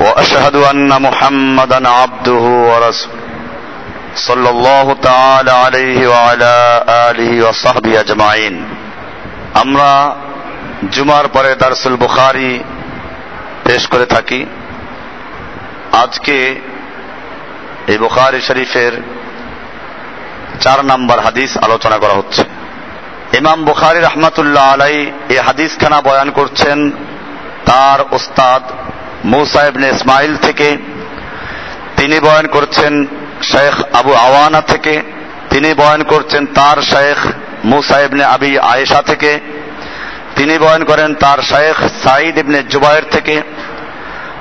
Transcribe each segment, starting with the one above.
واشهد ان محمدا عبده ورسوله صلى الله تعالى عليه وعلى اله وصحبه اجمعين আমরা জুমার পরে দারসুল বুখারি পেশ করে থাকি আজকে এই বুখারি শরীফের চার নাম্বার হাদিস আলোচনা করা হচ্ছে ইমাম বুখারি রহমাতুল্লাহ আলাই এই হাদিস খানা বয়ান করছেন তার ওস্তাদ মৌসা ইবনে ইসমাইল থেকে, তিনি বয়ান করছেন শেখ আবু আওয়ানা থেকে, তিনি বয়ান করছেন তার শেখ মুসা ইবনে আবি আয়েশা থেকে, তিনি বয়ান করেন তার শেখ সাইদ ইবনে জুবায়ের থেকে,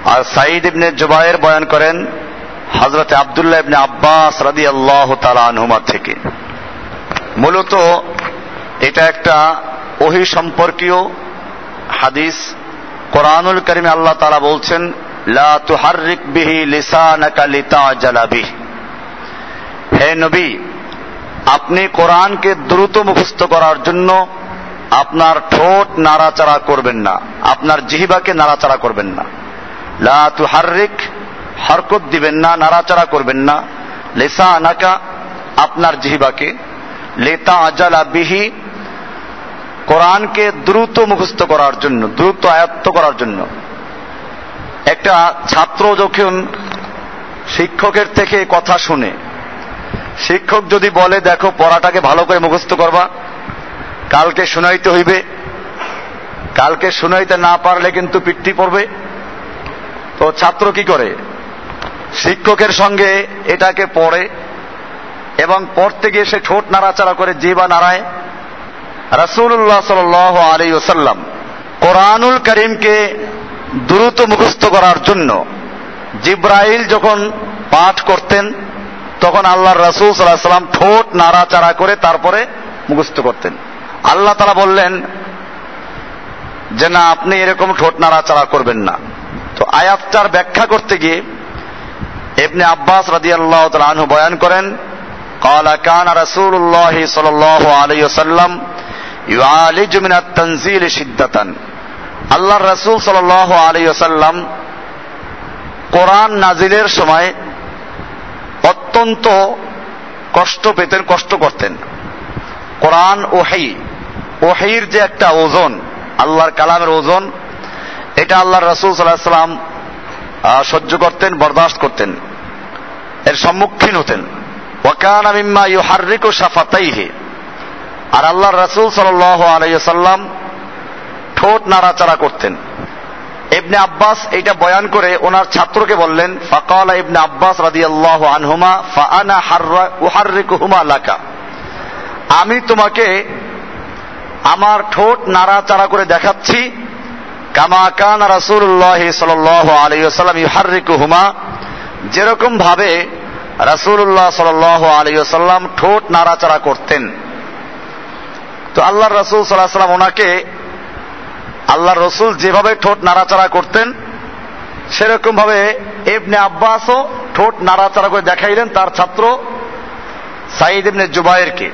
আর সাইদ ইবনে জুবায়ের বয়ান করেন হজরত আবদুল্লাহ ইবনে আব্বাস রাদি আল্লাহ আনহুমা থেকে। মূলত এটা একটা ওহি সম্পর্কীয় হাদিস কোরআনুল করিমে আল্লাহ তালা বলছেন বিহি হে নবী, আপনি কোরআনকে দ্রুত মুখস্থ করার জন্য আপনার ঠোঁট নাড়াচাড়া করবেন না, আপনার জিহিবাকে নাড়াচাড়া করবেন না। লা তুহারিক হরকত দিবেন না, নাড়াচাড়া করবেন না। লেসা আনাকা আপনার জিহিবাকে। লেতা আজালা বিহি কোরআনকে দ্রুত মুখস্থ করার জন্য, দ্রুত আয়ত্ত করার জন্য। একটা ছাত্র যখন শিক্ষকের থেকে কথা শুনে, শিক্ষক যদি বলে, দেখো, পড়াটাকে ভালো করে মুখস্থ করবা, কালকে শুনাইতে হইবে, কালকে শুনাইতে না পারলে কিন্তু পিঠটি পড়বে। তো ছাত্র কি করে? শিক্ষকের সঙ্গে এটাকে পড়ে এবং পড়তে গিয়ে সে ঠোঁট নাড়াচাড়া করে জিবা নাড়ায় রাসুল্লাহ সাল আলী ওসাল্লাম কোরআনুল করিমকে দ্রুত মুখস্থ করার জন্য জিব্রাইল যখন পাঠ করতেন তখন আল্লাহ রসুল সাল্লাহ সাল্লাম ঠোঁট নাড়াচাড়া করে তারপরে মুখস্থ করতেন আল্লাহ তারা বললেন যে না আপনি এরকম ঠোঁট নাড়াচাড়া করবেন না তো আয়াতটার ব্যাখ্যা করতে গিয়ে এমনি আব্বাস রাদি আল্লাহ আনহু বয়ান করেন قال كان رسول الله صلى الله عليه وسلم আল্লাহ রাসুল সাল আলিয়াল্লাম কোরআন নাজিলের সময় অত্যন্ত কষ্ট পেতেন, কষ্ট করতেন। কোরআন ওহাই ওহাইর যে একটা ওজন, আল্লাহর কালামের ওজন, এটা আল্লাহ রসুল সাল্লাহ সাল্লাম সহ্য করতেন, বরদাস্ত করতেন, এর সম্মুখীন হতেন। ওয়াকান ও সাফাতাই হে আর আল্লাহ রাসূল সাল্লাল্লাহু আলাইহি সাল্লাম ঠোঁট নাড়াচাড়া করতেন। ইবনে আব্বাস এটা বয়ান করে ওনার ছাত্রকে বললেন, ফাকালা ইবনে আব্বাস রাদিয়াল্লাহু আনহুমা, ফাআনা হাররা উহাররিকুহুমা লাকা। আমি তোমাকে আমার ঠোঁট নাড়াচাড়া করে দেখাচ্ছি, কামা কান রাসূলুল্লাহ সাল্লাল্লাহু আলাইহি ওয়াসাল্লাম ইউহাররিকুহুমা। যেরকম ভাবে রাসূলুল্লাহ সাল্লাল্লাহু আলাইহি ওয়াসাল্লাম ঠোঁট নাড়াচাড়া করতেন। তো আল্লাহ রসুল সাল্লাহ সাল্লাম ওনাকে আল্লাহ রসুল যেভাবে ঠোঁট নাড়াচাড়া করতেন সেরকম ভাবে এবনে আব্বাসও ঠোঁট নাড়াচাড়া করে দেখাইলেন তার ছাত্র সাইদ ইবনে জুবায়েরকে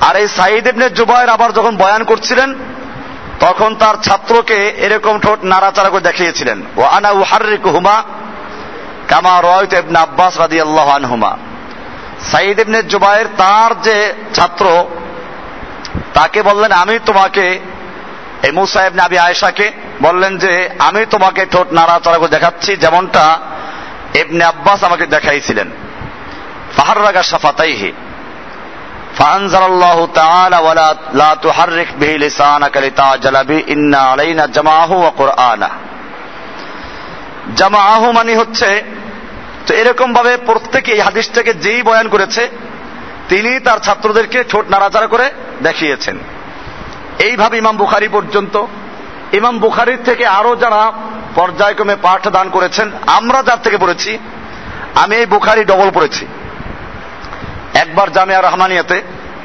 আর এই সাইদ ইবনে জুবায়ের আবার যখন বয়ান করছিলেন, তখন তার ছাত্রকে এরকম ঠোঁট নাড়াচাড়া করে দেখিয়েছিলেন। ও আনা উহারিক হুমা কামা রয়ত ইবনে আব্বাস রাদি আল্লাহ আনহুমা। সাইদ ইবনে জুবায়ের তার যে ছাত্র তাকে বললেন, আমি তোমাকে এমু সাহেব নাবি আয়েশাকে বললেন যে, আমি তোমাকে ঠোঁট নাড়াচড়া করে দেখাচ্ছি, যেমনটা ইবনে আব্বাস আমাকে দেখাইছিলেন। ফাহাররাগা সাফাতাইহি ফাহানজারাল্লাহু তাআলা ওয়ালা লা তুহাররিক বিহি লিসানাকা লিতাজালা বি ইন্না আলাইনা জামাআহু ওয়া কুরআনা জামাহু মানে হচ্ছে, তো এরকম ভাবে প্রত্যেকে এই হাদিসটাকে যেই বয়ান করেছে তিনি তার ছাত্রদেরকে ঠোঁট নাড়াচাড়া করে দেখিয়েছেন। এইভাবে ইমাম বুখারি পর্যন্ত, ইমাম বুখারির থেকে আরও যারা পর্যায়ক্রমে পাঠ দান করেছেন, আমরা যার থেকে পড়েছি, আমি এই বুখারি ডবল পড়েছি। একবার জামিয়া রহমানিয়াতে,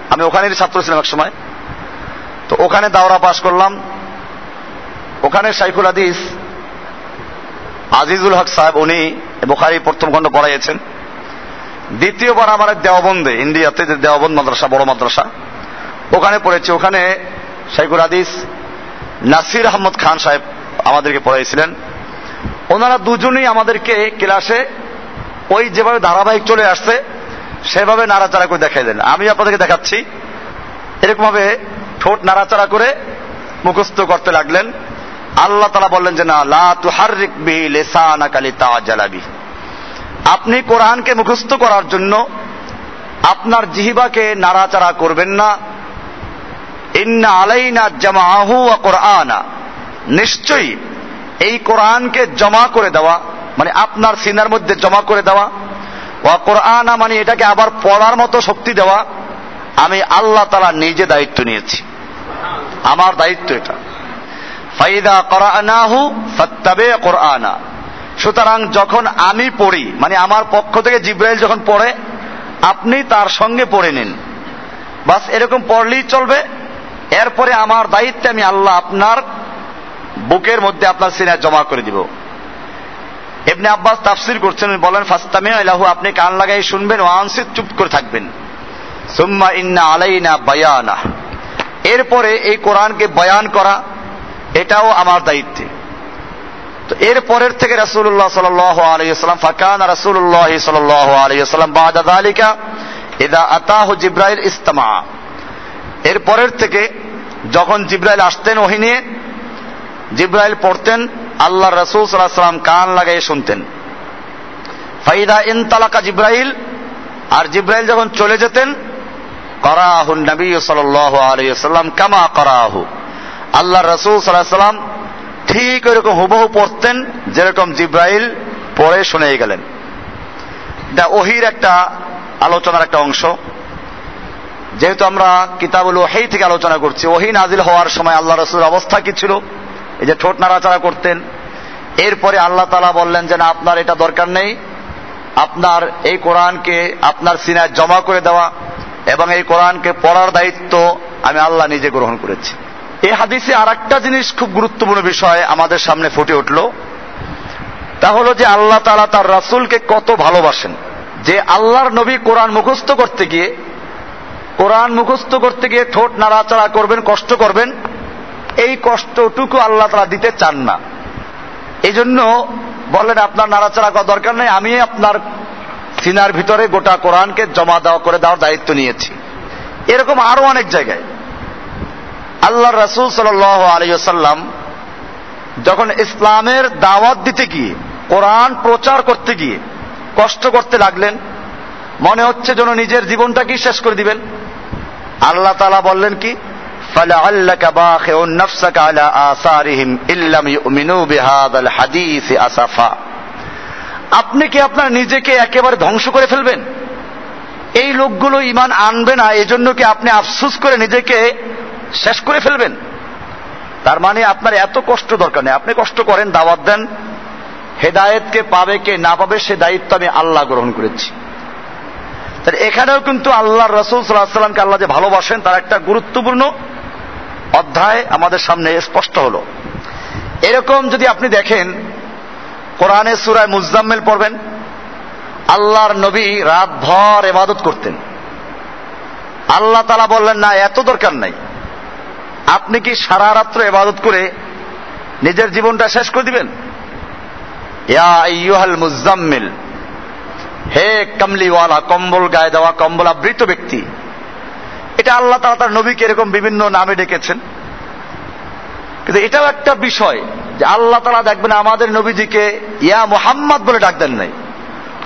আমি ওখানেরই ছাত্র ছিলাম এক সময়, তো ওখানে দাওরা পাশ করলাম। ওখানে শাইখুল হাদিস, আজিজুল হক সাহেব উনি বুখারি প্রথম খণ্ড পড়াইয়েছেন। দ্বিতীয়বার আমার এক দেওবন্দে, ইন্ডিয়াতে যে দেওবন্দ মাদ্রাসা, বড় মাদ্রাসা, ওখানে পড়েছি। ওখানে শাইখুল হাদিস, নাসির আহমদ খান সাহেব আমাদেরকে পড়াইছিলেন। ওনারা দুজনেই আমাদেরকে ক্লাসে ওই যেভাবে ধারাবাহিক চলে আসছে, সেভাবে নাড়াচাড়া করে দেখাই দেন। আমি আপনাদেরকে দেখাচ্ছি। এরকম ভাবে ঠোঁট নাড়াচাড়া করে মুখস্থ করতে লাগলেন। আল্লাহ তালা বললেন যে, না, লা তুহারিক বিহি লেসানা কালি তাওয়াজ্জালাবি আপনি কোরআনকে মুখস্থ করার জন্য আপনার জিহিবাকে নাড়াচাড়া করবেন না। ইন্না আলাইনা জামাহু কোরআনা। নিশ্চয়ই এই কোরআনকে জমা করে দেওয়া মানে আপনার সিনার মধ্যে জমা করে দেওয়া, ওয়া কোরআনা মানে এটাকে আবার পড়ার মতো শক্তি দেওয়া, আমি আল্লাহ তালা নিজে দায়িত্ব নিয়েছি। আমার দায়িত্ব এটা। ফাইদা করানাহু ফাত্তাবে কোরআনা। সুতরাং যখন আমি পড়ি মানে আমার পক্ষ থেকে জিব্রাইল যখন পড়ে, আপনি তার সঙ্গে পড়ে নিন। বাস এরকম পড়লেই চলবে। এরপরে আমার দায়িত্বে আমি আল্লাহ আপনার বুকের মধ্যে আপনার সিনায় জমা করে দিব। এমনি আব্বাস তাফসির করছেন বলেন ফাস্তামে আলাহু আপনি কান লাগাই শুনবেন ও আনসিদ চুপ করে থাকবেন। সুম্মা ইন্না আলাইনা বায়ানা এরপরে এই কোরআনকে বয়ান করা, এটাও আমার দায়িত্বে। তো এর পরের থেকে রাসূলুল্লাহ সাল্লাল্লাহু আলাইহি ফাকান রাসূলুল্লাহ সাল্লাল্লাহু আলাইহি ওয়াসাল্লাম বাদা যালিকা ইদা আতাহু জিব্রাইল ইস্তামা। এর পরের থেকে যখন জিব্রাইল আসতেন ওহি নিয়ে, জিব্রাইল পড়তেন আল্লাহ রসুল সাল্লাহ সাল্লাম কান লাগাই শুনতেন। ফাইদা ইন তালাকা জিব্রাইল, আর জিব্রাইল যখন চলে যেতেন, করাহুন নবী সাল্লাহ আলিয়াল্লাম কামা করাহু। আল্লাহ রসুল সাল্লাহ সাল্লাম ঠিক ওইরকম হুবহু পড়তেন যেরকম জিব্রাইল পড়ে শুনে গেলেন। এটা ওহির একটা আলোচনার একটা অংশ। যেহেতু আমরা কিতাবুল ওহি থেকে আলোচনা করছি, ওহি নাজিল হওয়ার সময় আল্লাহ রসুলের অবস্থা কি ছিল? এই যে ঠোঁট নাড়াচাড়া করতেন। এরপরে আল্লাহ তালা বললেন যে, না, আপনার এটা দরকার নেই। আপনার এই কোরআনকে আপনার সিনায় জমা করে দেওয়া এবং এই কোরআনকে পড়ার দায়িত্ব আমি আল্লাহ নিজে গ্রহণ করেছি। এই হাদিসে আর জিনিস খুব গুরুত্বপূর্ণ বিষয় আমাদের সামনে ফুটে উঠল। তা হলো যে আল্লাহ তালা তার রাসুলকে কত ভালোবাসেন। যে আল্লাহর নবী কোরআন মুখস্থ করতে গিয়ে, কোরআন মুখস্থ করতে গিয়ে ঠোঁট নাড়াচাড়া করবেন, কষ্ট করবেন, এই কষ্টটুকু আল্লাহ তারা দিতে চান না। এই জন্য বললেন, আপনার নাড়াচাড়া করার দরকার নেই, আমি আপনার সিনার ভিতরে গোটা কোরআনকে জমা দেওয়া করে দেওয়ার দায়িত্ব নিয়েছি। এরকম আরও অনেক জায়গায়। আল্লাহ রাসুল সাল আলিয়াল্লাম যখন ইসলামের দাওয়াত দিতে গিয়ে, কোরআন প্রচার করতে গিয়ে কষ্ট করতে লাগলেন, মনে হচ্ছে যেন নিজের জীবনটাকেই শেষ করে দিবেন। আল্লাহ তালা বললেন কি? আপনি কি আপনার নিজেকে একেবারে ধ্বংস করে ফেলবেন? এই লোকগুলো ইমান আনবে না, এজন্য কি আপনি আফসুস করে নিজেকে শেষ করে ফেলবেন। তার মানে আপনার এত কষ্ট দরকার নেই। আপনি কষ্ট করেন, দাওয়াত দেন। হেদায়েতকে পাবে কে না পাবে, সে দায়িত্ব আমি আল্লাহ গ্রহণ করেছি। তাহলে এখানেও কিন্তু আল্লাহ রসুল সাল্লাহ সাল্লামকে আল্লাহ যে ভালোবাসেন, তার একটা গুরুত্বপূর্ণ অধ্যায় আমাদের সামনে স্পষ্ট হলো। এরকম যদি আপনি দেখেন কোরআনের সুরায় মুজাম্মেল পড়বেন, আল্লাহর নবী রাত ভর এবাদত করতেন। আল্লাহ তালা বললেন, না, এত দরকার নাই। আপনি কি সারা রাত্র এবাদত করে নিজের জীবনটা শেষ করে দিবেন? মুজাম্মিল, হে কামলিওয়ালা, কম্বল গায়ে দেওয়া কম্বল আবৃত ব্যক্তি, এটা আল্লাহ তালা তার নবীকে এরকম বিভিন্ন নামে ডেকেছেন। কিন্তু এটাও একটা বিষয় যে আল্লাহ তালা দেখবেন আমাদের নবীজিকে ইয়া মোহাম্মদ বলে ডাক দেন নাই।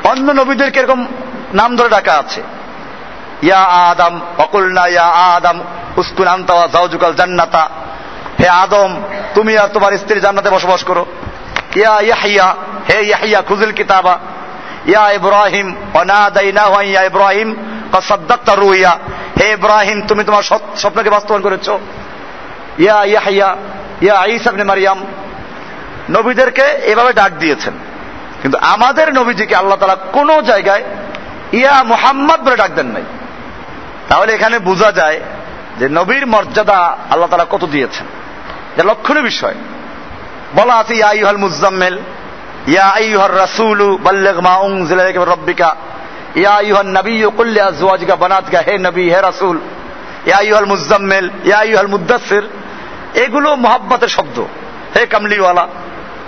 অন্য নবীদেরকে এরকম নাম ধরে ডাকা আছে। ইয়া আদম, অকুলনা ইয়া আদম উস্কুন আন্তাওয়া জাউজুকাল জান্নাতা। হে আদম, তুমি আর তোমার স্ত্রী জান্নাতে বসবাস করো। ইয়া ইয়াহিয়া হে ইয়াহিয়া খুজুল কিতাবা। ইয়া ইব্রাহিম অনাদাইনা ইয়া ইব্রাহিম সাদ্দাক্তা রুইয়া হে ইব্রাহিম, তুমি তোমার স্বপ্নকে বাস্তবায়ন করেছ। ইয়া ইয়াহিয়া ইয়া ঈসা ইবনে মারইয়াম নবীদেরকে এভাবে ডাক দিয়েছেন। কিন্তু আমাদের নবীজিকে আল্লাহ তালা কোনো জায়গায় ইয়া মুহাম্মদ বলে ডাক দেন নাই। তাহলে এখানে বোঝা যায় যে নবীর মর্যাদা আল্লাহ তালা কত দিয়েছেন। যা লক্ষণীয় বিষয়। বলা আছে, ইয়া ইহাল মুজাম্মেল ইয়া আইয়ুহার রাসূলু, বাল্লিগ মা মির রাব্বিকা, ইয়া আইয়ুহান নাবিয়্যু, কুল লিআজওয়াজিকা বানাতিকা, হে নবী, হে রাসূল, ইয়া আইয়ুহাল মুজাম্মেল ইয়া আইয়ুহাল মুদ্দাসসির এগুলো মোহাব্বতের শব্দ। হে কামলিওয়ালা,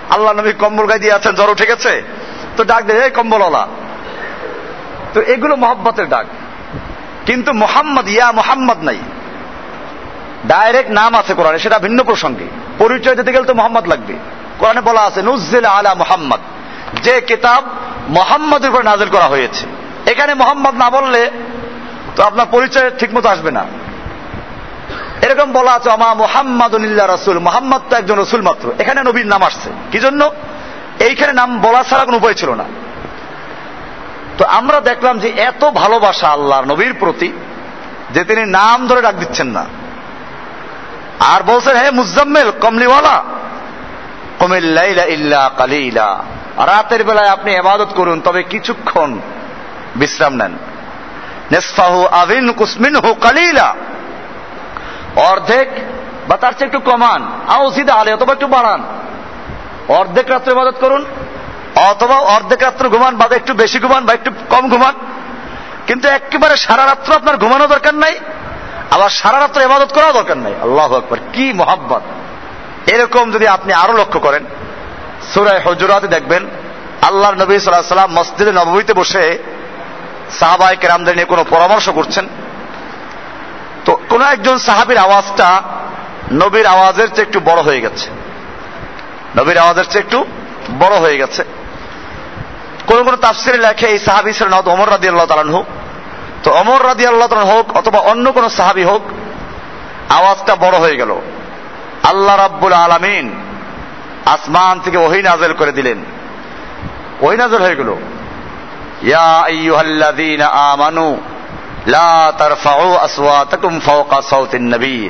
আল্লাহ নবী কম্বল গায়ে দিয়ে আছেন, জ্বর উঠে গেছে? তো ডাক দে, হে কম্বলওয়ালা। তো এগুলো মোহাব্বতের ডাক। কিন্তু মোহাম্মদ ইয়া মোহাম্মদ নাই। ডাইরেক্ট নাম আছে কোরআনে, সেটা ভিন্ন প্রসঙ্গে। পরিচয় দিতে গেলে তো মোহাম্মদ লাগবে। কোরআনে বলা আছে নুজিল আলা মোহাম্মদ। যে কিতাব মোহাম্মদের উপরে নাজিল করা হয়েছে। এখানে মোহাম্মদ না বললে তো আপনার পরিচয় ঠিকমতো আসবে না। এরকম বলা আছে আমা মোহাম্মদ রাসুল। মোহাম্মদ তো একজন রসুল মাত্র। এখানে নবীর নাম আসছে। কি জন্য? এইখানে নাম বলা ছাড়া কোনো উপায় ছিল না। তো আমরা দেখলাম যে এত ভালোবাসা আল্লাহর নবীর প্রতি যে তিনি নাম ধরে ডাক দিচ্ছেন না। আর বলছেন, হে মুজাম্মেল, কমলিওয়ালা কমিল্লাইলা ইল্লা কালিলা। রাতের বেলায় আপনি এবাদত করুন, তবে কিছুক্ষণ বিশ্রাম নেন। নেসফাহু আবিন কুসমিনহু কালিলা। অর্ধেক বা তার চেয়ে একটু কমান। আও সিধা আলে অথবা একটু বাড়ান। অর্ধেক রাত্রে ইবাদত করুন অথবা অর্ধেক রাত্র ঘুমান, বা একটু বেশি ঘুমান, বা একটু কম ঘুমান। কিন্তু একেবারে সারা রাত্র আপনার ঘুমানো দরকার নাই, আবার সারা রাত্র ইবাদত করাও দরকার নাই। আল্লাহ আকবর, কি মোহাব্বত। এরকম যদি আপনি আরও লক্ষ্য করেন সুরায় হজুরাতে দেখবেন, আল্লাহর নবী সাল্লাহ সাল্লাম মসজিদে নবমীতে বসে সাহাবাই কেরামদের নিয়ে কোনো পরামর্শ করছেন। তো কোন একজন সাহাবির আওয়াজটা নবীর আওয়াজের চেয়ে একটু বড় হয়ে গেছে। নবীর আওয়াজের চেয়ে একটু বড় হয়ে গেছে। কোন কোন তাফসিরে লেখে এই সাহাবি ছিলেন অমর রাদি আল্লাহ হোক তো অমর রাদি আল্লাহ তালান হোক অথবা অন্য কোন সাহাবি হোক, আওয়াজটা বড় হয়ে গেল। আল্লাহ রাব্বুল আলামিন আসমান থেকে ওহি নাজেল করে দিলেন। ওহি নাজেল হয়ে গেল। ইয়া আইয়ুহাল্লাযীনা আমানু, লা তারফাউ আসওয়াতাকুম ফাওকা সাউতিন নবী।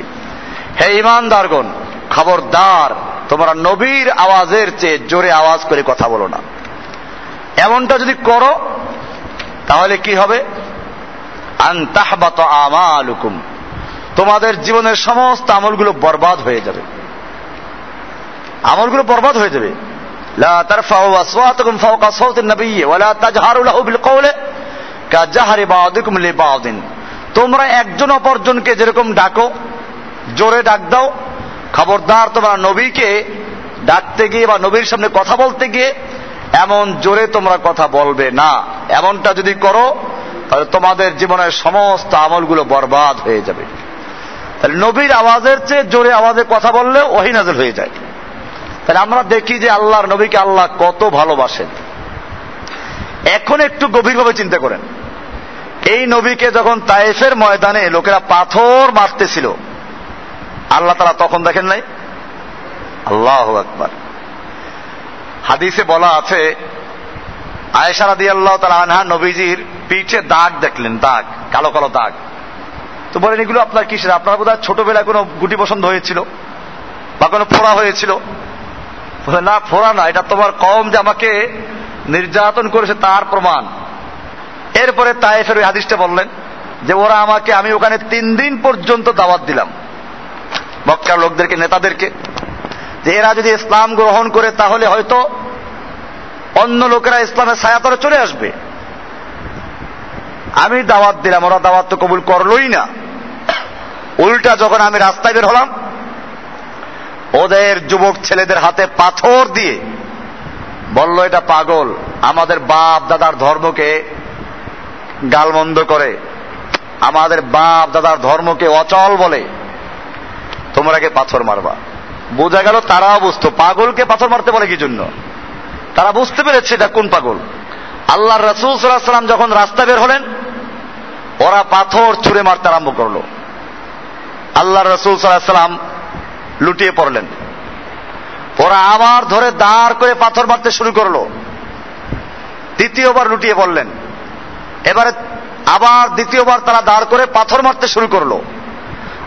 হে ঈমানদারগণ, খবরদার, তোমরা নবীর আওয়াজের চেয়ে জোরে আওয়াজ করে কথা বলো না। এমনটা যদি করো, তাহলে কি হবে? আন্তাহবাত আমালুকুম। তোমাদের জীবনের সমস্ত আমলগুলো বরবাদ হয়ে যাবে। আমলগুলো বরবাদ হয়ে যাবে। লা তারফাউ আসওয়াতাকুম ফাওকা সাউতিন নবী ওয়ালা তাজহারু লাহু বিল কওলি কাজাহারি বাউদিকুম লিবাউদিন তোমরা একজন অপরজনকে যেরকম ডাকো, জোরে ডাক দাও। খবরদার তোমরা নবীকে ডাকতে গিয়ে বা নবীর সামনে কথা বলতে গিয়ে এমন জোরে তোমরা কথা বলবে না। এমনটা যদি করো, তাহলে তোমাদের জীবনের সমস্ত আমলগুলো বরবাদ হয়ে যাবে। তাহলে নবীর আওয়াজের চেয়ে জোরে আওয়াজে কথা বললে ওহি নাজল হয়ে যায়। তাহলে আমরা দেখি যে আল্লাহর নবীকে আল্লাহ কত ভালোবাসেন। এখন একটু গভীরভাবে চিন্তা করেন। এই নবীকে যখন তায়েফের ময়দানে লোকেরা পাথর মারতেছিল, আল্লাহ তারা তখন দেখেন নাই? আল্লাহ আকবার। হাদিসে বলা আছে, আয়েশা রাদি আল্লাহ তালা আনহা নবীজির পিঠে দাগ দেখলেন, দাগ, কালো কালো দাগ। তো বলেন, এগুলো আপনার কিসের? আপনার বোধ ছোটবেলায় কোনো গুটি পছন্দ হয়েছিল? বা কোনো ফোড়া হয়েছিল? না, ফোড়া না, এটা তোমার কম যে আমাকে নির্যাতন করেছে তার প্রমাণ। এরপরে তাইফের ওই হাদিসটা বললেন যে, ওরা আমাকে, আমি ওখানে তিন দিন পর্যন্ত দাওয়াত দিলাম। মক্কার লোকদেরকে, নেতাদেরকে। যে এরা যদি ইসলাম গ্রহণ করে, তাহলে হয়তো অন্য লোকেরা ইসলামের ছায়াতরে চলে আসবে। আমি দাওয়াত দিলাম, ওরা দাওয়াত তো কবুল করলই না। উল্টা যখন আমি রাস্তায় বের হলাম, ওদের যুবক ছেলেদের হাতে পাথর দিয়ে বলল, এটা পাগল, আমাদের বাপ দাদার ধর্মকে গালমন্দ করে, আমাদের বাপ দাদার ধর্মকে অচল বলে তোমরা কে পাথর মারবা? বোঝা গেল তারাও বুঝতো পাগলকে পাথর মারতে বলে কি জন্য তারা বুঝতে পেরেছে এটা কোন পাগল। আল্লাহ রসুল সাল্লাম যখন রাস্তা বের হলেন, ওরা পাথর ছুঁড়ে মারতে আরম্ভ করল। আল্লাহ রসুল সাল্লাম লুটিয়ে পড়লেন। ওরা আবার ধরে দাঁড় করে পাথর মারতে শুরু করল। দ্বিতীয়বার লুটিয়ে পড়লেন। এবারে আবার দ্বিতীয়বার তারা দাঁড় করে পাথর মারতে শুরু করল।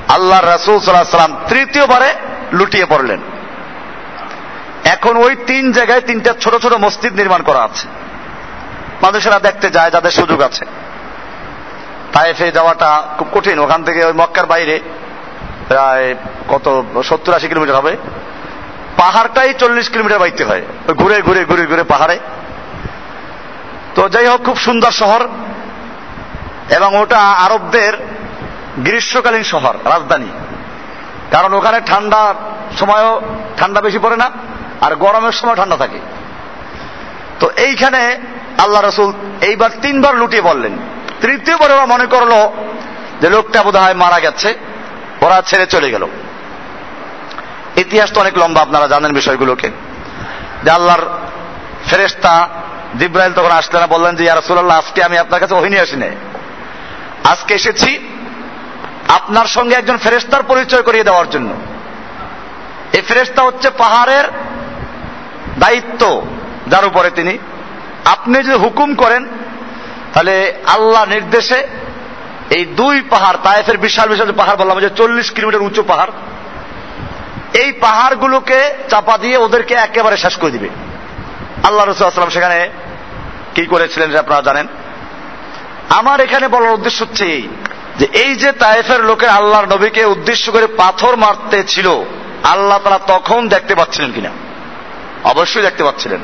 আল্লাহ রসুল সাল্লাহ সাল্লাম তৃতীয়বারে লুটিয়ে পড়লেন। এখন ওই তিন জায়গায় তিনটা ছোট ছোট মসজিদ নির্মাণ করা আছে। মানুষেরা দেখতে যায়, যাদের সুযোগ আছে। তাইফে যাওয়াটা খুব কঠিন। ওখান থেকে ওই মক্কার বাইরে প্রায় কত, সত্তর আশি কিলোমিটার হবে। পাহাড়টাই চল্লিশ কিলোমিটার বাইতে হয়। ঘুরে ঘুরে ঘুরে ঘুরে পাহাড়ে। তো যাই হোক, খুব সুন্দর শহর। এবং ওটা আরবদের গ্রীষ্মকালীন শহর, রাজধানী। কারণ ওখানে ঠান্ডা সময়ও ঠান্ডা বেশি পড়ে না, আর গরমের সময় ঠান্ডা থাকে। তো এইখানে আল্লাহ রসুল এইবার তিনবার লুটিয়ে বললেন তৃতীয়বার ওরা মনে করল যে লোকটা বোধ হয় মারা গেছে, ওরা ছেড়ে চলে গেল। ইতিহাস তো অনেক লম্বা, আপনারা জানেন বিষয়গুলোকে। যে আল্লাহর ফেরেস্তা জিব্রাইল তখন আসলেন বললেন যে ইয়ারসুল্লাহ আজকে আমি আপনার কাছে ওহিনী আসি নাই আজকে এসেছি আপনার সঙ্গে একজন ফেরেস্তার পরিচয় করিয়ে দেওয়ার জন্য। এই ফেরেস্তা হচ্ছে পাহাড়ের দায়িত্ব, যার উপরে তিনি। আপনি যদি হুকুম করেন, তাহলে আল্লাহ নির্দেশে এই দুই পাহাড়, তায়েফের বিশাল বিশাল পাহাড় বললাম, যে চল্লিশ কিলোমিটার উঁচু পাহাড়, এই পাহাড়গুলোকে চাপা দিয়ে ওদেরকে একেবারে শেষ করে দিবে। আল্লাহ রসুলাম সেখানে কি করেছিলেন আপনারা জানেন? আমার এখানে বলার উদ্দেশ্য হচ্ছে এই যে এই যে তায়েফের লোকের আল্লাহর নবীকে উদ্দেশ্য করে পাথর মারতে ছিল, আল্লাহ তারা তখন দেখতে পাচ্ছিলেন কিনা? অবশ্যই দেখতে পাচ্ছিলেন।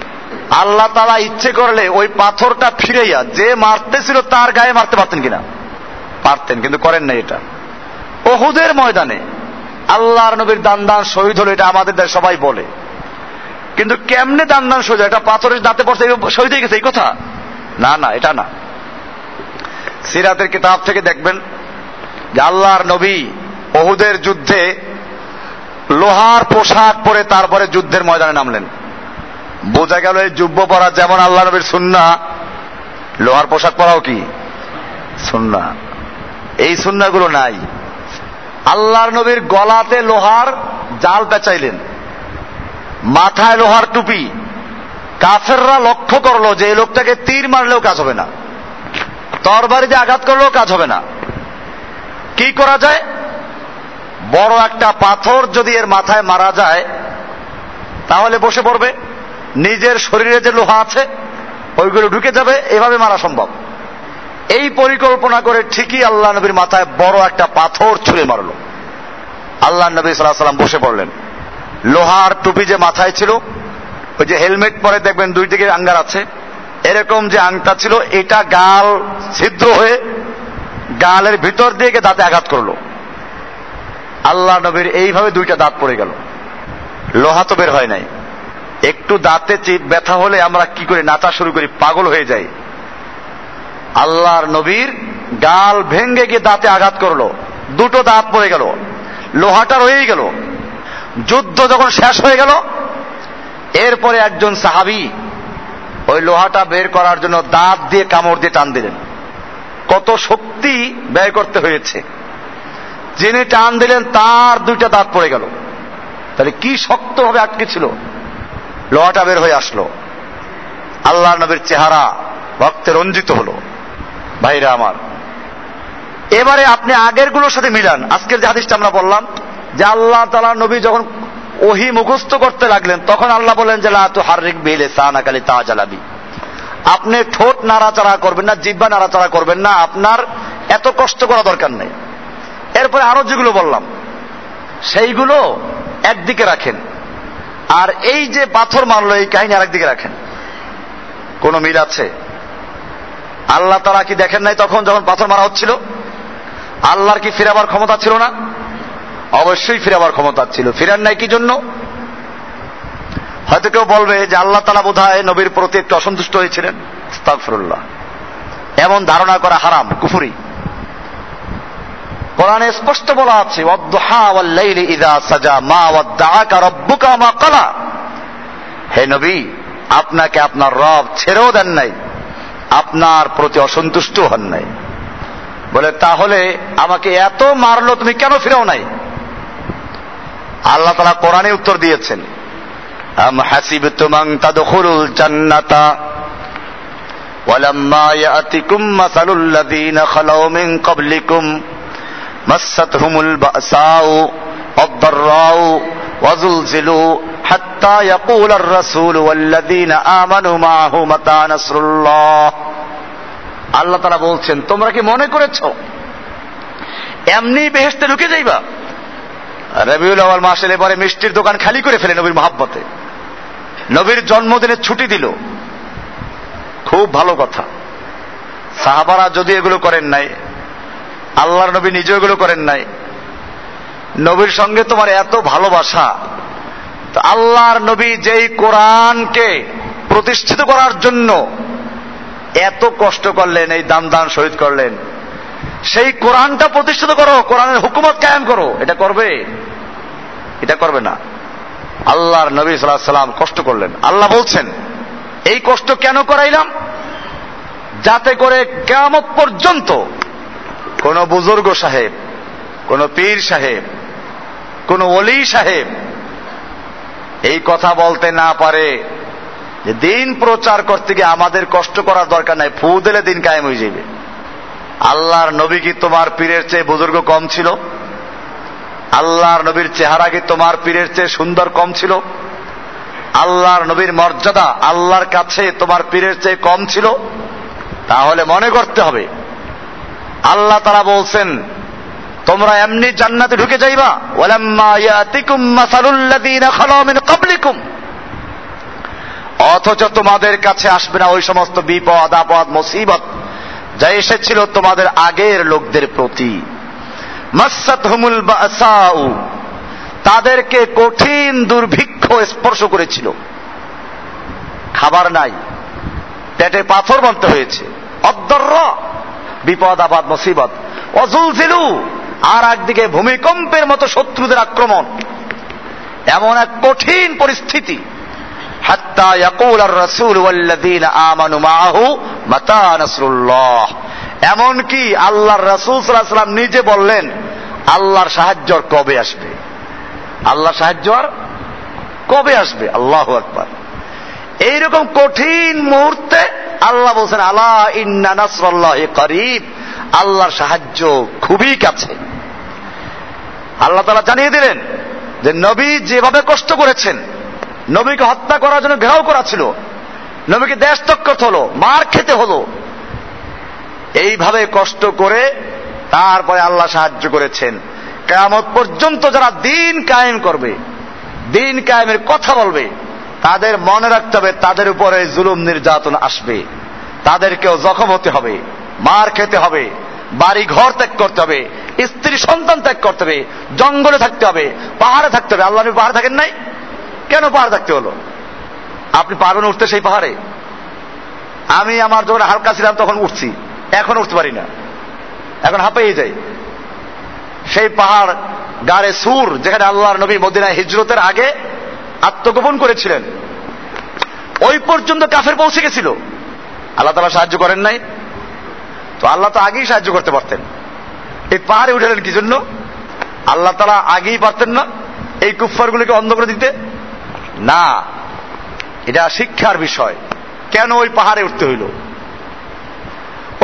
আল্লাহ তালা ইচ্ছে করলে ওই পাথরটা ফিরাইয়া যে মারতেছিল তার গায়ে মারতে পারতেন কিনা? পারতেন, কিন্তু করেন না এটা। ওহুদের ময়দানে আল্লাহর নবীর দান দান শহীদ হলো, এটা আমাদের দেশ সবাই বলে। কিন্তু কেমনে দান দান শহীদ এটা পাথরের দাঁতে পড়ছে শহীদ হয়ে গেছে, এই কথা? না না, এটা না। সিরাতের কিতাব থেকে দেখবেন আল্লাহর নবী বহুদের যুদ্ধে লোহার পোশাক পরে তারপরে যুদ্ধের ময়দানে নামলেন। বোঝা গেল এই যুব্য পরা যেমন আল্লাহ নবীর সুন্না, লোহার পোশাক পরাও কি? সুন্না। এই সুন্নাগুলো নাই। আল্লাহর নবীর গলাতে লোহার জাল পেঁচাইলেন। মাথায় লোহার টুপি। কাফেররা লক্ষ্য করল যে এই লোকটাকে তীর মারলেও কাজ হবে না। তরবারিতে আঘাত করলেও কাজ হবে না। কি করা যায়? বড় একটা পাথর যদি এর মাথায় মারা যায়, তাহলে বসে পড়বে। নিজের শরীরে যে লোহা আছে, ওইগুলো ঢুকে যাবে, এভাবে মারা সম্ভব। এই পরিকল্পনা করে ঠিকই আল্লাহ নবীর মাথায় বড় একটা পাথর ছুঁড়ে মারলো। আল্লাহ নবী সাল্লাহ সাল্লাম বসে পড়লেন। লোহার টুপি যে মাথায় ছিল, ওই যে হেলমেট পরে দেখবেন দুই দিকে আঙ্গার আছে। এরকম যে আংটা ছিল, এটা গাল ছিদ্র হয়ে গালের ভিতর দিয়ে গিয়ে দাঁতে আঘাত করল। আল্লাহ নবীর এইভাবে দুইটা দাঁত পড়ে গেল। লোহা তো বের হয় নাই। একটু দাঁতে চিপ ব্যথা হলে আমরা কি করে নাচা শুরু করি, পাগল হয়ে যাই। আল্লাহর নবীর গাল ভেঙ্গে গিয়ে দাঁতে আঘাত করল। দুটো দাঁত পড়ে গেল। লোহাটা রয়েই গেল। যুদ্ধ যখন শেষ হয়ে গেল, এরপরে একজন সাহাবি ওই লোহাটা বের করার জন্য দাঁত দিয়ে কামড় দিয়ে টান দিলেন। কত শক্তি ব্যয় করতে হয়েছে। যিনি টান দিলেন, তার দুইটা দাঁত পড়ে গেল। তাহলে কি শক্তভাবে আটকে ছিল? লোহাটা বের হয়ে আসলো। আল্লাহ নবীর চেহারা রক্তে রঞ্জিত হলো। ভাইরা আমার, এবারে আপনি আগেরগুলোর সাথে মিলান। আজকের যে হাদিসটা আমরা বললাম, যে আল্লাহ তালা নবী যখন ওহি মুখস্থ করতে লাগলেন, তখন আল্লাহ বলেন যে তু হারিক বিলে সানাকালি তা জ্বালাবি আপনি ঠোঁট নাড়াচাড়া করবেন না জিব্বা নাড়াচাড়া করবেন না, আপনার এত কষ্ট করা দরকার নেই। এরপরে আরও যেগুলো বললাম, সেইগুলো একদিকে রাখেন। আর এই যে পাথর মারলো, এই কাহিনী আরেকদিকে রাখেন। কোন মিল আছে? আল্লাহ তারা কি দেখেন নাই তখন যখন পাথর মারা হচ্ছিল? আল্লাহর কি ফিরাবার ক্ষমতা ছিল না? অবশ্যই ফিরাবার ক্ষমতা ছিল। ফিরার নাই কি জন্য? হয়তো কেউ বলবে যে আল্লাহ তালা বোধ হয় নবীর প্রতি একটু অসন্তুষ্ট হয়েছিলেন। এমন ধারণা করা হারাম, কুফুরি। কোরআনে স্পষ্ট বলা আছে হে নবী, আপনাকে আপনার রব ছেড়েও দেন নাই, আপনার প্রতি অসন্তুষ্ট হন নাই। বলে, তাহলে আমাকে এত মারলো তুমি কেন ফিরাও নাই? আল্লাহ তালা কোরআনে উত্তর দিয়েছেন আম হাসিবতুম আন তাদখুলুল জান্নাতা ولما يأتكم مثل الذين خلوا من قبلكم مستهم البأساء والضراء وزلزلوا حتى يقول الرسول والذين آمنوا معه متى نصر الله আল্লাহ তারা বলছেন তোমরা কি মনে করেছ এমনি বেহেস্তে ঢুকে যাইবা রবিউল আওয়াল মাস এলে পরে মিষ্টির দোকান খালি করে ফেলে নবীর মহাব্বতে নবীর জন্মদিনে ছুটি দিল। খুব ভালো কথা। সাহাবারা যদি এগুলো করেন নাই, আল্লাহর নবী নিজে এগুলো করেন নাই, নবীর সঙ্গে তোমার এত ভালোবাসা, তো আল্লাহর নবী যেই কোরআনকে প্রতিষ্ঠিত করার জন্য এত কষ্ট করলেন, এই দাম দান শহীদ করলেন, সেই কোরআনটা প্রতিষ্ঠিত করো, কোরআনের হুকুমত কায়েম করো। এটা করবে? এটা করবে না। আল্লাহর নবী সাল্লাহ সাল্লাম কষ্ট করলেন। আল্লাহ বলছেন, এই কষ্ট কেন করাইলাম? যাতে করে কেমত পর্যন্ত কোন বুজুর্গ সাহেব, কোন পীর সাহেব, কোন অলি সাহেব এই কথা বলতে না পারে যে দিন প্রচার করতে গিয়ে আমাদের কষ্ট করার দরকার নাই, ফু দিলে দিন কায়েম হয়ে যাবে। আল্লাহর নবী কি তোমার পীরের চেয়ে বুজুর্গ কম ছিল? আল্লাহর নবীর চেহারা কি তোমার পীরের চেয়ে সুন্দর কম ছিল? আল্লাহর নবীর মর্যাদা আল্লাহর কাছে তোমার পীরের চেয়ে কম ছিল? তাহলে মনে করতে হবে। আল্লাহ তারা বলছেন, তোমরা এমনি জান্নাতে ঢুকে যাইবা। অথচ তোমাদের কাছে আসবে না ওই সমস্ত বিপদ, আপদ, মুসিবত যা এসেছিল তোমাদের আগের লোকদের প্রতি। মাসাত হুমুল বাসাউ তাদেরকে কঠিন দুর্ভিক্ষ স্পর্শ করেছিল। খাবার নাই। পেটে পাথর বানতে হয়েছে। অদ্দর্র বিপদ আবাদ মুসিবত। অজুলজিলু। আর একদিকে ভূমিকম্পের মতো শত্রুদের আক্রমণ। এমন এক কঠিন পরিস্থিতি। হাত্তা ইয়াকুল আর রাসূল ওয়াল্লাযীনা আমানু মাআহু মাতা নাসরুল্লাহ। এমনকি আল্লাহর রাসূল সাল্লাম নিজে বললেন, আল্লাহর সাহায্য কবে আসবে? আল্লাহর সাহায্য আর কবে আসবে? আল্লাহু আকবার। এইরকম কঠিন মুহূর্তে আল্লাহ বলছেন, আলা ইন্না নাসরাল্লাহি করিব। আল্লাহর সাহায্য খুবই কাছে। আল্লাহ তালা জানিয়ে দিলেন যে, নবী যেভাবে কষ্ট করেছেন, নবীকে হত্যা করার জন্য ঘেরাও করা ছিল, নবীকে দেশ তক্কত হলো, মার খেতে হলো এইভাবে কষ্ট করে তারপরে আল্লাহ সাহায্য করেছেন। কেমত পর্যন্ত যারা দিন কায়েম করবে, দিন কায়েমের কথা বলবে, তাদের মনে রাখতে হবে তাদের উপরে জুলুম নির্যাতন আসবে। তাদেরকেও জখম হতে হবে, মার খেতে হবে বাড়ি ঘর ত্যাগ করতে হবে, স্ত্রী সন্তান ত্যাগ করতে হবে, জঙ্গলে থাকতে হবে, পাহাড়ে থাকতে হবে। আল্লাহ পাহাড়ে থাকেন নাই? কেন পাহাড়ে থাকতে হলো? আপনি পারবেন উঠতে সেই পাহাড়ে? আমি আমার যখন হালকা ছিলাম তখন উঠছি। এখন উঠতে পারি না। এখন হাঁপাইয়ে যাই। সেই পাহাড় গাড়ে সুর, যেখানে আল্লাহর নবী মদিনায় হিজরতের আগে আত্মগোপন করেছিলেন, ওই পর্যন্ত কাফের পৌঁছে গেছিল। আল্লাহ তালা সাহায্য করেন নাই। তো আল্লাহ তো আগেই সাহায্য করতে পারতেন। এই পাহাড়ে উঠেলেন কি জন্য? আল্লাহ তালা আগেই পারতেন না এই কুফারগুলিকে অন্ধ করে দিতে? না। এটা শিক্ষার বিষয়। কেন ওই পাহাড়ে উঠতে হইল?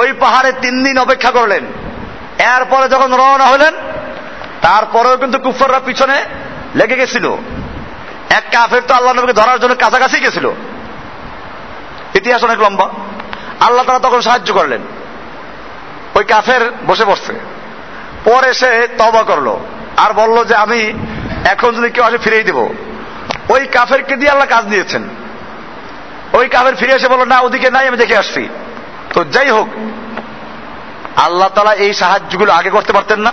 ওই পাহাড়ে তিন দিন অপেক্ষা করলেন। এরপরে যখন রওনা হলেন, তারপরেও কিন্তু কুফাররা পিছনে লেগে গেছিল। এক কাফের তো আল্লাহ নবীকে ধরার জন্য কাছাকাছি গেছিল। ইতিহাস অনেক লম্বা। আল্লাহ তারা তখন সাহায্য করলেন। ওই কাফের বসে পড়ছে পরে সে তবা করল আর বলল যে, আমি এখন যদি কেউ আসে ফিরেই দেব। ওই কাফের কাফেরকে দিয়ে আল্লাহ কাজ দিয়েছেন। ওই কাফের ফিরে এসে বলল, না, ওদিকে নাই, আমি দেখে আসছি। তো যাই হোক, আল্লাহ তালা এই সাহায্যগুলো আগে করতে পারতেন না।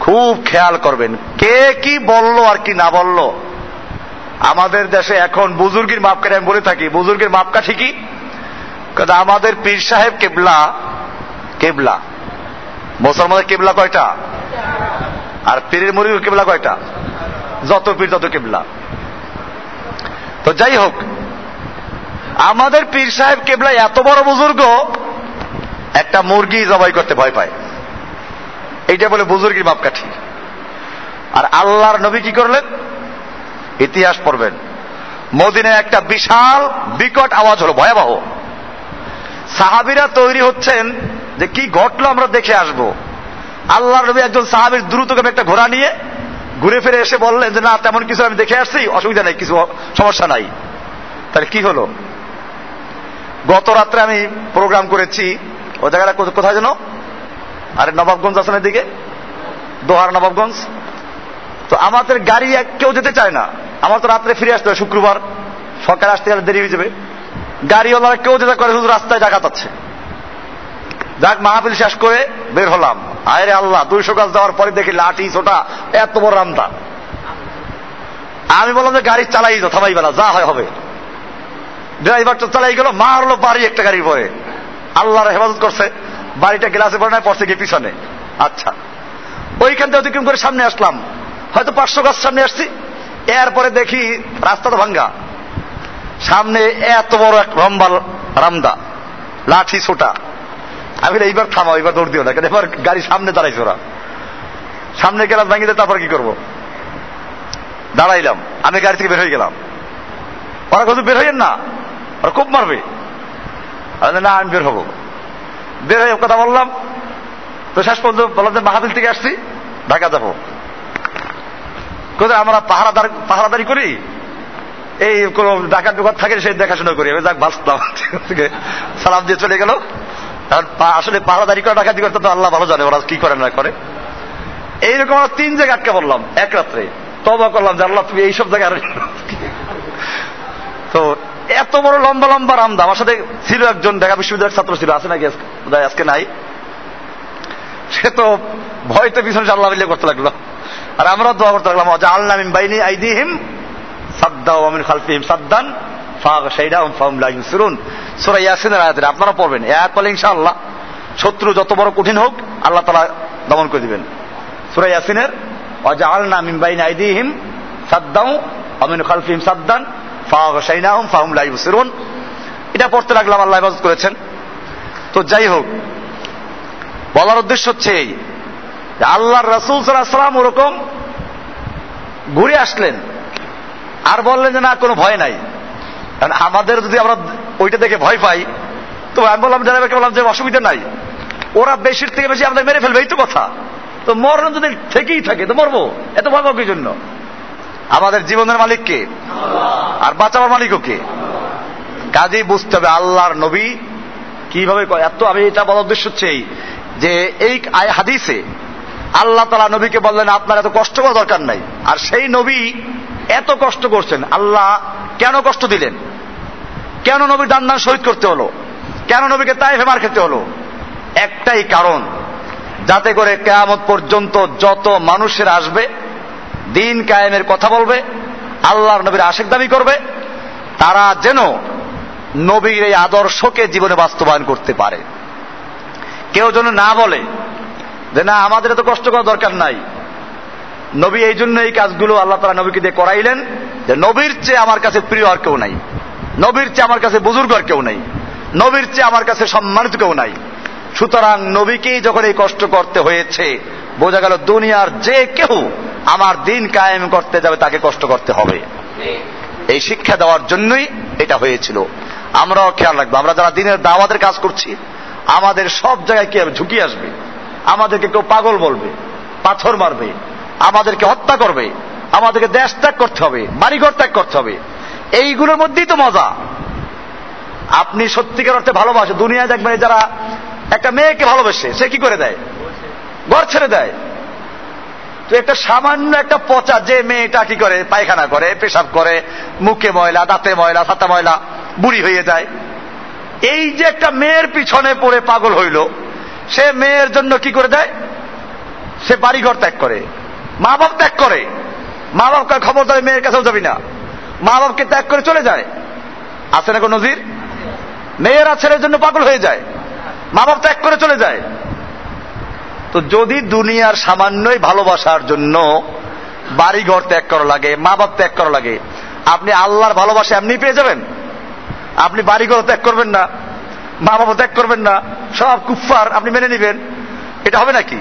খুব খেয়াল করবেন, কে কি বলল আর কি না বলল। আমাদের দেশে এখন বুজুর্গের মাপকাঠি, আমি বলে থাকি, বুজুর্গের মাপকাঠি কি আমাদের পীর সাহেব কেবলা কেবলা, মুসলমানের কেবলা কয়টা? আর পীরের মরির কেবলা কয়টা? যত পীর তত কেবলা। তো যাই হোক আমাদের পীর সাহেব কেবলা এত বড় বুজুর্গ, একটা মুরগি জবাই করতে ভয় পায়। এইটা বলে বুজুর্গের মাপকাঠি। আর আল্লাহর নবী কি করলেন? ইতিহাস পড়বেন। মদিনায় একটা বিশাল, বিকট আওয়াজ হলো, ভয়াবহ। সাহাবিরা তৈরি হচ্ছেন যে কি ঘটলো আমরা দেখে আসব। আল্লাহ নবী একজন সাহাবির দ্রুতগামী একটা ঘোড়া নিয়ে ঘুরে ফিরে এসে বললেন যে, না, তেমন কিছু আমি দেখে আসছি, অসুবিধা নেই, কিছু সমস্যা নাই। তাহলে কি হলো? গত রাত্রে আমি প্রোগ্রাম করেছি। ও জায়গাটা কোথ- কোথায় যেন? আরে নবাবগঞ্জ আসানের দিকে দোহার নবাবগঞ্জ। তো আমাদের গাড়ি কেউ যেতে চায় না। আমার তো রাত্রে ফিরে আসতে হবে শুক্রবার। সকালে আসতে গেলে দেরি হয়ে যাবে। গাড়িওয়ালারা কেউ যেতে করে শুধু রাস্তায় ডাকাত আছে। যাক, মাহফিল শেষ করে বের হলাম। আয়রে আল্লাহ, দুইশো গাছ দেওয়ার পরে দেখি লাঠি, ছোটা, এত বড় রামদা। আমি বললাম যে গাড়ি চালাই দাও থামাই বেলা যা হয় হবে। ড্রাইভার তো চালাই গেল, মারলো বাড়ি একটা গাড়ি পরে আল্লাহর হেফাজত করছে, বাড়িটা গ্লাসে পড়ে না পড়ছে গিয়ে পিছনে। আচ্ছা ওইখান থেকে অতিক্রম করে সামনে আসলাম। হয়তো পাঁচশো গাছ সামনে আসছি, এরপরে দেখি রাস্তা তো ভাঙ্গা। সামনে এত বড় এক লম্বা রামদা, লাঠি ছোটা। আমি এইবার থামাও এইবার দৌড় দিও না কেন, এবার গাড়ি সামনে দাঁড়াইছে ওরা। সামনে গেলাম ভাঙিতে তারপর কি করব? দাঁড়াইলাম, আমি গাড়ি থেকে বের হয়ে গেলাম। ওরা কত বের হইয়েন না? ওরা খুব মারবে। না, আমি বের হব। বের হয়ে কথা বললাম। তো শেষ পর্যন্ত বললাম যে মাহাবিল থেকে আসছি, ঢাকা যাব। কোথায় আমরা পাহারাদার, পাহারাদারি করি? এই কোন ডাকাত ডুকাত থাকে, সেই দেখাশোনা করি। আমি যাক, বাঁচলাম। থেকে সালাম দিয়ে চলে গেল। আর আসলে পাহারাদারি করে ডাকাতি করতে তো আল্লাহ ভালো জানে, ওরা কি করে, না করে। এইরকম আমরা তিন জায়গা আটকে বললাম এক রাত্রে। তবা করলাম যে, আল্লাহ তুমি এইসব জায়গায় আর- তো এত বড় লম্বা লম্বা রামদা আমার সাথে ছিল একজন ঢাকা বিশ্ববিদ্যালয়ের ছাত্র ছিল, আছে নাকি আজকে? নাই। সে তো ভয়তে পিছনে আল্লাহ মিলে করতে লাগল। আর আমরা দোয়া করতে লাগলাম যে আল্লাহ বাইনি আইদিহিম সাদ্দা ও মিন খালফিহিম সাদ্দান আপনারা পড়বেন। আয়াত পড়লে ইনশাআল্লাহ শত্রু যত বড় কঠিন হোক, আল্লাহ তাআলা দমন করে দিবেন। সূরা ইয়াসিনের, ওয়াজআলনা মিন বাইনি আইদিহিম সাদ্দাও ওয়া মিন খালফিহিম সাদ্দান এটা পড়তে লাগলাম আল্লাহ ইবাদত করেছেন। তো যাই হোক, বলার উদ্দেশ্য হচ্ছে এই যে আল্লাহর রাসূল সাল্লাম ওরকম ঘুরে আসলেন আর বললেন যে না, কোনো ভয় নাই। কারণ আমাদের যদি আমরা ওইটা দেখে ভয় পাই, তো আমি বললাম ড্রাইভারকে বললাম যে অসুবিধা নাই, ওরা বেশির থেকে বেশি আমাদের মেরে ফেলবে, এই তো কথা। তো মরণ যদি থেকেই থাকে, তো মরবো। এত ভয় পাবো জন্য? আমাদের জীবনের মালিক কে? আর বাঁচাবার মালিকও কে? কাজেই বুঝতে হবে আল্লাহর নবী কীভাবে এত আমি এটা বলার উদ্দেশ্য হচ্ছে যে এই হাদিসে আল্লাহ তালা নবীকে বললেন, আপনার এত কষ্ট করা দরকার নাই। আর সেই নবী এত কষ্ট করছেন। আল্লাহ কেন কষ্ট দিলেন? কেন নবীর দান শহীদ করতে হলো? কেন নবীকে তাই ফেমার খেতে হলো? একটাই কারণ, যাতে করে কেয়ামত পর্যন্ত যত মানুষের আসবে দিন কায়েমের কথা বলবে, আল্লাহর নবীর আশেক দাবি করবে, তারা যেন নবীর এই আদর্শকে জীবনে বাস্তবায়ন করতে পারে। কেউ যেন না বলে যে, না, আমাদের এত কষ্ট করার দরকার নাই। নবী এই জন্য এই কাজগুলো আল্লাহ তালা নবীকে দিয়ে করাইলেন যে, নবীর চেয়ে আমার কাছে প্রিয় আর কেউ নাই। নবীর চেয়ে আমার কাছে বুজুর্গ আর কেউ নাই। নবীর চেয়ে আমার কাছে সম্মানিত কেউ নাই। সুতরাং নবীকেই যখন এই কষ্ট করতে হয়েছে বোঝা গেল দুনিয়ার যে কেউ আমার দিন কায়েম করতে যাবে, তাকে কষ্ট করতে হবে। এই শিক্ষা দেওয়ার জন্যই এটা হয়েছিল। আমরাও খেয়াল রাখব, আমরা যারা দিনের দাওয়াতের কাজ করছি, আমাদের সব জায়গায় কি ঝুঁকি আসবে, আমাদেরকে কেউ পাগল বলবে, পাথর মারবে, আমাদেরকে হত্যা করবে, আমাদেরকে দেশ ত্যাগ করতে হবে, বাড়িঘর ত্যাগ করতে হবে। এইগুলোর মধ্যেই তো মজা। আপনি সত্যিকার অর্থে ভালোবাসে, দুনিয়ায় দেখবেন যারা একটা মেয়েকে ভালোবাসে, সে কি করে দেয়? ঘর ছেড়ে দেয়। তো একটা সামান্য একটা পচা যে মেয়েটা কি করে, পায়খানা করে, পেশাব করে, মুখে ময়লা, দাঁতে ময়লা, ছাতা ময়লা, বুড়ি হয়ে যায়। এই যে একটা মেয়ের পিছনে পড়ে পাগল হইল, সে মেয়ের জন্য কি করে দেয়? সে বাড়িঘর ত্যাগ করে, মা বাপ ত্যাগ করে। মা বাপকে খবর দেয় মেয়ের কাছেও যাবি না। মা বাপকে ত্যাগ করে চলে যায়। আছে না কোন নজির? মেয়েরা ছেলের জন্য পাগল হয়ে যায়। মা বাপ ত্যাগ করে চলে যায়। তো যদি দুনিয়ার সামান্যই ভালোবাসার জন্য বাড়িঘর ত্যাগ করা লাগে মা বাপ ত্যাগ করা লাগে, আপনি আল্লাহর ভালোবাসা এমনি পেয়ে যাবেন? আপনি বাড়িঘর ত্যাগ করবেন না মা বাবা ত্যাগ করবেন না, সব কুফার আপনি মেনে নেবেন। এটা হবে নাকি?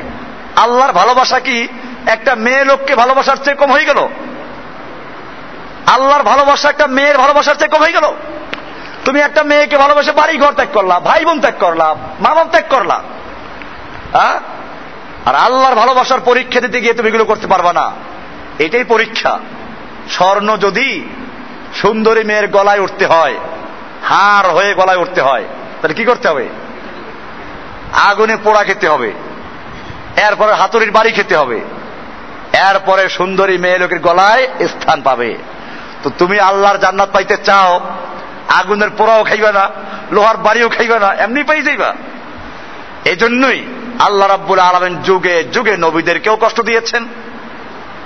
আল্লাহর ভালোবাসা কি একটা মেয়ে লোককে ভালোবাসার চেয়ে কম হয়ে গেল? আল্লাহর ভালোবাসা একটা মেয়ের ভালোবাসার চেয়ে কম হয়ে গেল? তুমি একটা মেয়েকে ভালোবাসে বাড়ি ঘর ত্যাগ করলা ভাই বোন ত্যাগ করলা মা বাপ ত্যাগ করলা। হ্যাঁ আর আল্লাহর ভালোবাসার পরীক্ষা দিতে গিয়ে তুমি এগুলো করতে পারবা না। এটাই পরীক্ষা। স্বর্ণ যদি সুন্দরী মেয়ের গলায় উঠতে হয়, হার হয়ে গলায় উঠতে হয়, তাহলে কি করতে হবে? আগুনে পোড়া খেতে হবে। এরপরে হাতুড়ির বাড়ি খেতে হবে। এরপরে সুন্দরী মেয়ে লোকের গলায় স্থান পাবে। তো তুমি আল্লাহর জান্নাত পাইতে চাও, আগুনের পোড়াও খাইবে না, লোহার বাড়িও খাইবে না, এমনি পাই যাইবা। এই জন্যই আল্লাহ রাব্বুল আলমেন যুগে যুগে নবীদেরকেও কষ্ট দিয়েছেন।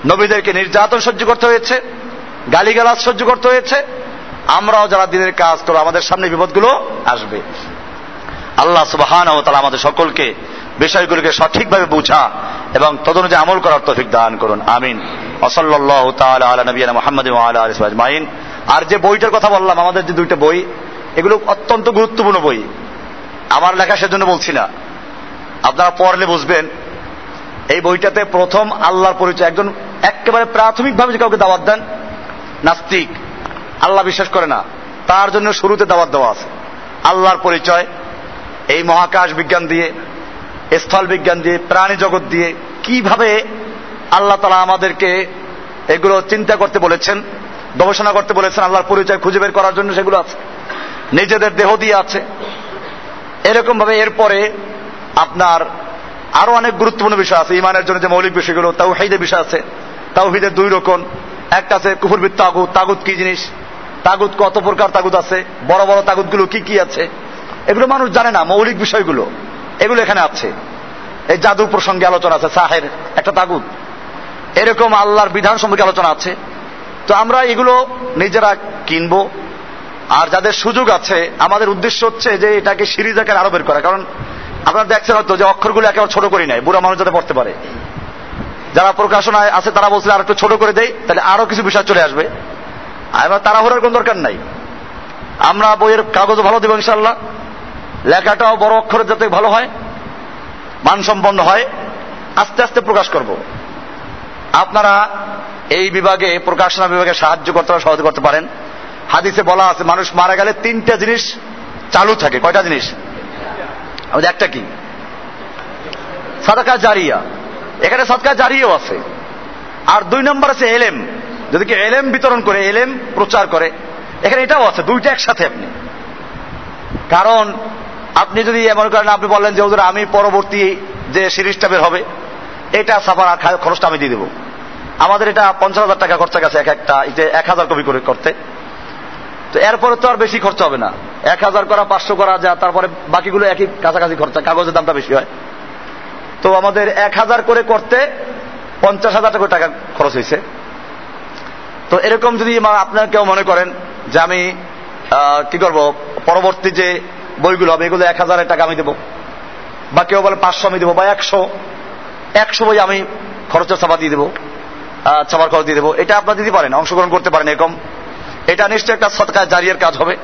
নবীদেরকে নির্যাতন সহ্য করতে হয়েছে, গালিগালাজ সহ্য করতে হয়েছে। আমরাও যারা দিনের কাজ করো আমাদের সামনে বিপদগুলো আসবে। আল্লাহ সুবাহান ও তালা আমাদের সকলকে বিষয়গুলোকে সঠিকভাবে বুঝা এবং তদনুযায়ী আমল করার তৌফিক দান করুন। আমিন। ওসল্লাহ তাআলা আলা মুহাম্মদ আজমাইন। আর যে বইটার কথা বললাম, আমাদের যে দুইটা বই, এগুলো অত্যন্ত গুরুত্বপূর্ণ বই। আমার লেখা সেজন্য বলছি না। আপনারা পড়লে বুঝবেন, এই বইটাতে প্রথম আল্লাহর পরিচয়, একজন একেবারে প্রাথমিকভাবে যে কাউকে দাওয়াত দেন, নাস্তিক, আল্লাহ বিশ্বাস করে না, তার জন্য শুরুতে দাওয়াত দেওয়া আছে। আল্লাহর পরিচয়, এই মহাকাশ বিজ্ঞান দিয়ে, স্থল বিজ্ঞান দিয়ে, প্রাণী জগৎ দিয়ে, কীভাবে আল্লাহ তালা আমাদেরকে এগুলো চিন্তা করতে বলেছেন, গবেষণা করতে বলেছেন, আল্লাহর পরিচয় খুঁজে বের করার জন্য সেগুলো আছে। নিজেদের দেহ দিয়ে আছে। এরকম ভাবে এরপরে আপনার আরও অনেক গুরুত্বপূর্ণ বিষয় আছে। ইমানের জন্য যে মৌলিক বিষয়গুলো তাও হাইদের বিষয় আছে। তাও হিদের দুই রকম। একটা আছে কুফুরবিদ তাগুত। তাগুত কি জিনিস? তাগুত কত প্রকার তাগুত আছে? বড় বড় তাগুতগুলো কি কি আছে? এগুলো মানুষ জানে না, মৌলিক বিষয়গুলো। এগুলো এখানে আছে। এই জাদু প্রসঙ্গে আলোচনা আছে, সাহের একটা তাগুত। এরকম আল্লাহর বিধান সম্পর্কে আলোচনা আছে। তো আমরা এগুলো নিজেরা কিনবো। আর যাদের সুযোগ আছে, আমাদের উদ্দেশ্য হচ্ছে যে এটাকে সিরিজ আকারে আরও বের করা। কারণ আপনারা দেখছেন হয়তো যে অক্ষরগুলো একেবারে ছোট করি নাই, বুড়া মানুষ যাতে পড়তে পারে। যারা প্রকাশনায় আছে তারা বলছে, আর একটু ছোট করে দেয় তাহলে আরও কিছু বিষয় চলে আসবে। আমরা তাড়াহুড়ার কোন দরকার নাই। আমরা বইয়ের কাগজও ভালো দেবো ইনশাল্লাহ লেখাটাও বড় অক্ষরে যাতে ভালো হয়, মানসম্পন্ন হয়, আস্তে আস্তে প্রকাশ করব। আপনারা এই বিভাগে, প্রকাশনা বিভাগে সাহায্য করতে সহযোগ করতে পারেন। হাদিসে বলা আছে, মানুষ মারা গেলে তিনটা জিনিস চালু থাকে। কয়টা জিনিস? আমাদের একটা কি? সাদাকা জারিয়া। এখানে সাদকা জারিয়াও আছে। আর দুই নম্বর আছে এলেম। যদি কি এলেম বিতরণ করে, এলেম প্রচার করে, এখানে এটাও আছে, দুইটা একসাথে আপনি। কারণ আপনি যদি এমন করেন, আপনি বললেন যে ওদের আমি পরবর্তী যে সিরিজটা বের হবে, এটা সাফার খরচটা আমি দিয়ে দেবো। আমাদের এটা পঞ্চাশ হাজার টাকা খরচা গেছে এক একটা এক হাজার কপি করে করতে। তো এরপরে তো আর বেশি খরচা হবে না। এক হাজার করা, পাঁচশো করা, যা, তারপরে বাকিগুলো একই কাছাকাছি খরচা, কাগজের দামটা বেশি হয়। তো আমাদের এক হাজার করে করতে পঞ্চাশ হাজার টাকা খরচ হয়েছে। তো এরকম যদি আপনার কেউ মনে করেন যে আমি কি করব, পরবর্তী যে বইগুলো হবে, এগুলো এক হাজারের টাকা আমি দেবো। বা কেউ বলে পাঁচশো আমি দেবো, বা একশো। একশো বই আমি খরচের ছাপা দিয়ে দেবো ছাপার খরচ দিয়ে দেবো। এটা আপনার দিতে পারেন, অংশগ্রহণ করতে পারেন এরকম। এটা নিশ্চয়ই একটা সৎকার জারিয়ার কাজ হবে।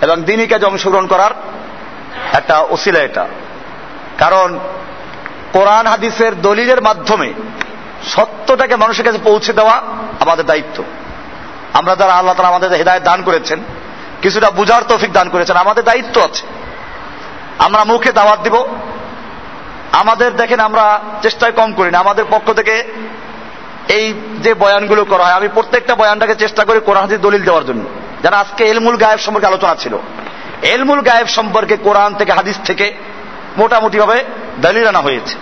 এবং দিনই কাজে অংশগ্রহণ করার একটা ওসিলা এটা। কারণ কোরআন হাদিসের দলিলের মাধ্যমে সত্যটাকে মানুষের কাছে পৌঁছে দেওয়া আমাদের দায়িত্ব। আমরা যারা আল্লাহ তারা আমাদের হৃদায়ত দান করেছেন, কিছুটা বুঝার তৌফিক দান করেছেন, আমাদের দায়িত্ব আছে। আমরা মুখে দাওয়াত দিব। আমাদের দেখেন আমরা চেষ্টায় কম করি না, আমাদের পক্ষ থেকে এই যে বয়ানগুলো করা হয়, আমি প্রত্যেকটা বয়ানটাকে চেষ্টা করি কোরআন হাদিস দলিল দেওয়ার জন্য। যারা আজকে এলমুল গায়েব সম্পর্কে আলোচনা ছিল, এলমুল গায়েব সম্পর্কে কোরআন থেকে, হাদিস থেকে মোটামুটি ভাবে দলিল আনা হয়েছে।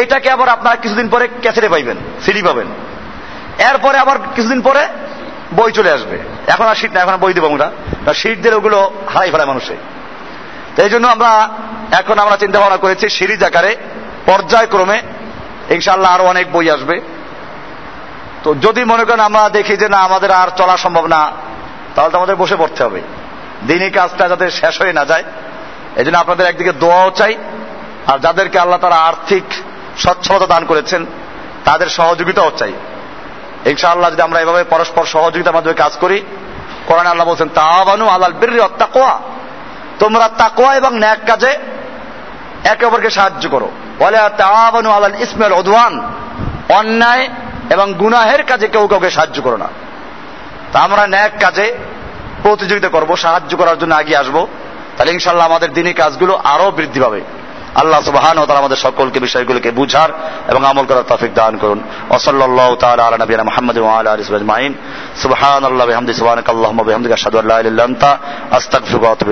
এটাকে আবার আপনারা কিছুদিন পরে ক্যাসেটে পাইবেন, সিডি পাবেন। এরপরে আবার কিছুদিন পরে বই চলে আসবে। এখন আর শীত না, এখন বই দেবো আমরা। শীত দিলে ওগুলো হারাই ফেলায় মানুষে। তো এই জন্য আমরা এখন আমরা চিন্তা ভাবনা করেছি, সিরিজ আকারে, পর্যায়ক্রমে ইনশাল্লাহ আরও অনেক বই আসবে। তো যদি মনে করেন আমরা দেখি যে না, আমাদের আর চলা সম্ভব না তাহলে তো আমাদের বসে পড়তে হবে। দিনই কাজটা যাতে শেষ হয়ে না যায় এই জন্য আপনাদের একদিকে দোয়াও চাই, আর যাদেরকে আল্লাহ তারা আর্থিক সচ্ছলতা দান করেছেন, তাদের সহযোগিতাও চাই। ইনশাআল্লাহ যদি আমরা এভাবে পরস্পর সহযোগিতার মাধ্যমে কাজ করি, কোরআন আল্লাহ বলছেন তাওয়ানু আলাল বীর তাকোয়া তোমরা তাকোয়া এবং ন্যাক কাজে একে অপরকে সাহায্য করো। বলে তাওয়ানু আলাল ইসমাইল ওদওয়ান অন্যায় এবং গুনাহের কাজে কেউ কাউকে সাহায্য করো না। তা আমরা ন্যাক কাজে প্রতিযোগিতা করব, সাহায্য করার জন্য আগে আসব। তাহলে ইনশাল্লাহ আমাদের দিনই কাজগুলো আরও বৃদ্ধি পাবে। আল্লাহ সুবহান ও তারা আমাদের সকলকে বিষয়গুলোকে বুঝার এবং আমল করার তফিক দান করুন। ওসল্লাহ তাআলা আলা নবিয়ানা মুহাম্মদ ওয়া আলা আলিহি আজমাইন। সুবহানাল্লাহি ওয়া বিহামদিহি ওয়া বিহামদিকা আশহাদু আল্লা ইলাহা ইল্লা আনতা। আস্তাগফিরুকা ওয়া আতুবু